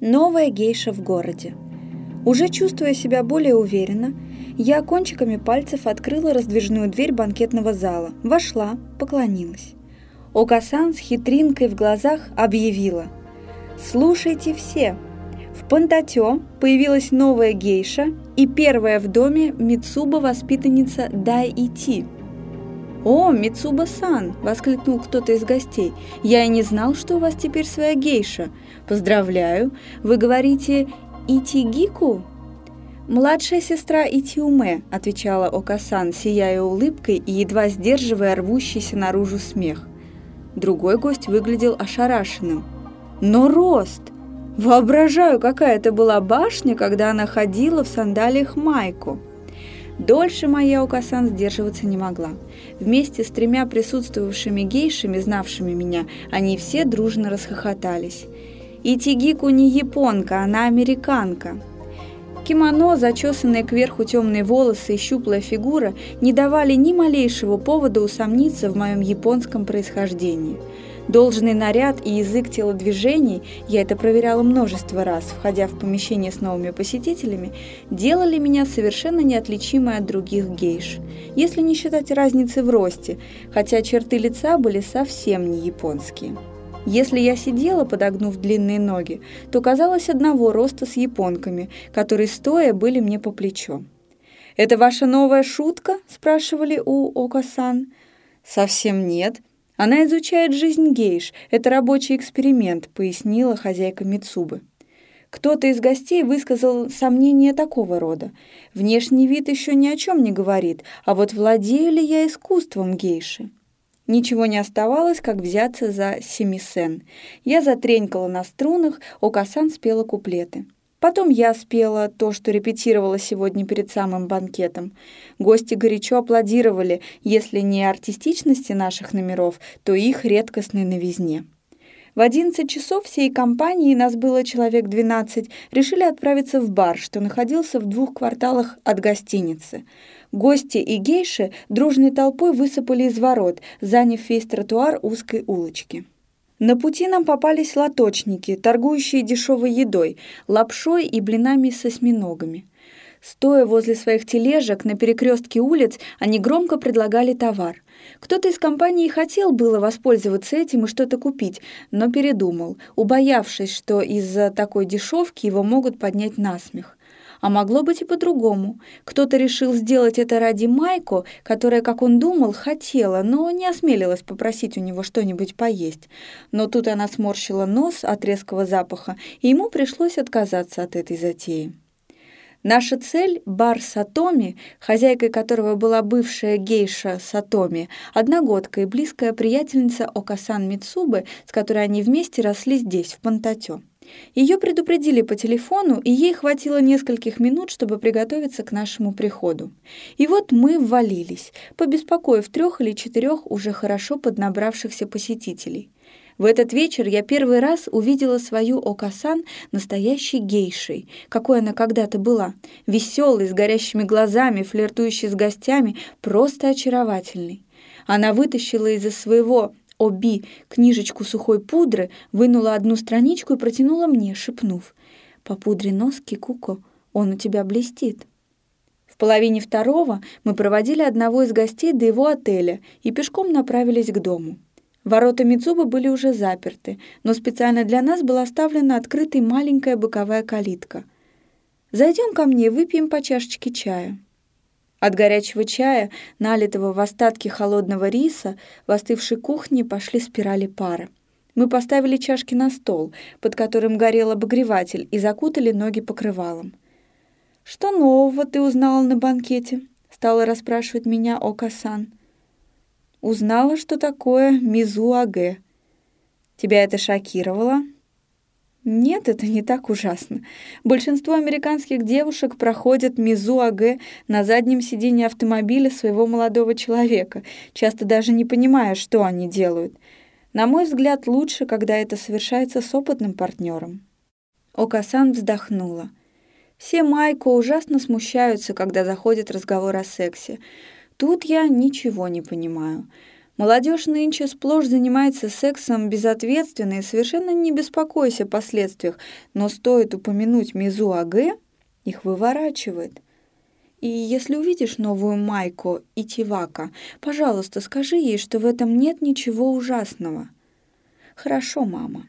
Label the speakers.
Speaker 1: Новая гейша в городе. Уже чувствуя себя более уверенно, я кончиками пальцев открыла раздвижную дверь банкетного зала, вошла, поклонилась. Окасан с хитринкой в глазах объявила «Слушайте все! В Пантатё появилась новая гейша и первая в доме Мицуба-воспитанница Дай Ити». «О, Мицуба-сан!» – воскликнул кто-то из гостей. «Я и не знал, что у вас теперь своя гейша. Поздравляю! Вы говорите «Итигику»?» «Младшая сестра Итиуме», – отвечала Окасан, сияя улыбкой и едва сдерживая рвущийся наружу смех. Другой гость выглядел ошарашенным. «Но рост! Воображаю, какая это была башня, когда она ходила в сандалиях майку!» Дольше моя Окасан сдерживаться не могла. Вместе с тремя присутствовавшими гейшами, знавшими меня, они все дружно расхохотались. И Тигику не японка, она американка. Кимоно, зачесанные кверху темные волосы и щуплая фигура не давали ни малейшего повода усомниться в моем японском происхождении – Должный наряд и язык телодвижений, я это проверяла множество раз, входя в помещение с новыми посетителями, делали меня совершенно неотличимой от других гейш, если не считать разницы в росте, хотя черты лица были совсем не японские. Если я сидела, подогнув длинные ноги, то казалось одного роста с японками, которые стоя были мне по плечо. «Это ваша новая шутка?» – спрашивали у Окасан. «Совсем нет», она изучает жизнь гейш. Это рабочий эксперимент, пояснила хозяйка Мицубы. Кто-то из гостей высказал сомнение такого рода. Внешний вид еще ни о чем не говорит, а вот владею ли я искусством гейши? Ничего не оставалось, как взяться за семисен. Я затренькала на струнах, Окасан спела куплеты. Потом я спела то, что репетировала сегодня перед самым банкетом. Гости горячо аплодировали, если не артистичности наших номеров, то их редкостной новизне. В 11 часов всей компании, нас было человек 12, решили отправиться в бар, что находился в двух кварталах от гостиницы. Гости и гейши дружной толпой высыпали из ворот, заняв весь тротуар узкой улочки. На пути нам попались лоточники, торгующие дешевой едой, лапшой и блинами с осьминогами. Стоя возле своих тележек на перекрестке улиц, они громко предлагали товар. Кто-то из компании хотел было воспользоваться этим и что-то купить, но передумал, убоявшись, что из-за такой дешевки его могут поднять насмех. А могло быть и по-другому. Кто-то решил сделать это ради Майко, которая, как он думал, хотела, но не осмелилась попросить у него что-нибудь поесть. Но тут она сморщила нос от резкого запаха, и ему пришлось отказаться от этой затеи. Наша цель – бар Сатоми, хозяйкой которого была бывшая гейша Сатоми, одногодка и близкая приятельница Окасан Мицубы, с которой они вместе росли здесь, в Пантатё. Ее предупредили по телефону, и ей хватило нескольких минут, чтобы приготовиться к нашему приходу. И вот мы ввалились, побеспокоив трех или четырех уже хорошо поднабравшихся посетителей. В этот вечер я первый раз увидела свою Окасан настоящей гейшей, какой она когда-то была. Веселой, с горящими глазами, флиртующей с гостями, просто очаровательной. Она вытащила из-за своего Оби книжечку сухой пудры, вынула одну страничку и протянула мне, шепнув. «По пудре нос, Кикуко, он у тебя блестит». В половине второго мы проводили одного из гостей до его отеля и пешком направились к дому. Ворота Мицубы были уже заперты, но специально для нас была оставлена открытой маленькая боковая калитка. «Зайдем ко мне, выпьем по чашечке чая». От горячего чая, налитого в остатки холодного риса, в остывшей кухне пошли спирали пара. Мы поставили чашки на стол, под которым горел обогреватель, и закутали ноги покрывалом. «Что нового ты узнала на банкете?» — стала расспрашивать меня Окасан. «Узнала, что такое мизуаге. Тебя это шокировало?» Нет, это не так ужасно. Большинство американских девушек проходят мизу АГ на заднем сиденье автомобиля своего молодого человека, часто даже не понимая, что они делают. На мой взгляд, лучше, когда это совершается с опытным партнером. Окасан вздохнула. Все Майко ужасно смущаются, когда заходит разговор о сексе. Тут я ничего не понимаю. Молодежь нынче сплошь занимается сексом безответственно и совершенно не беспокойся о последствиях, но стоит упомянуть Мизу АГ, их выворачивает. И если увидишь новую Майко и Тивака, пожалуйста, скажи ей, что в этом нет ничего ужасного. Хорошо, мама.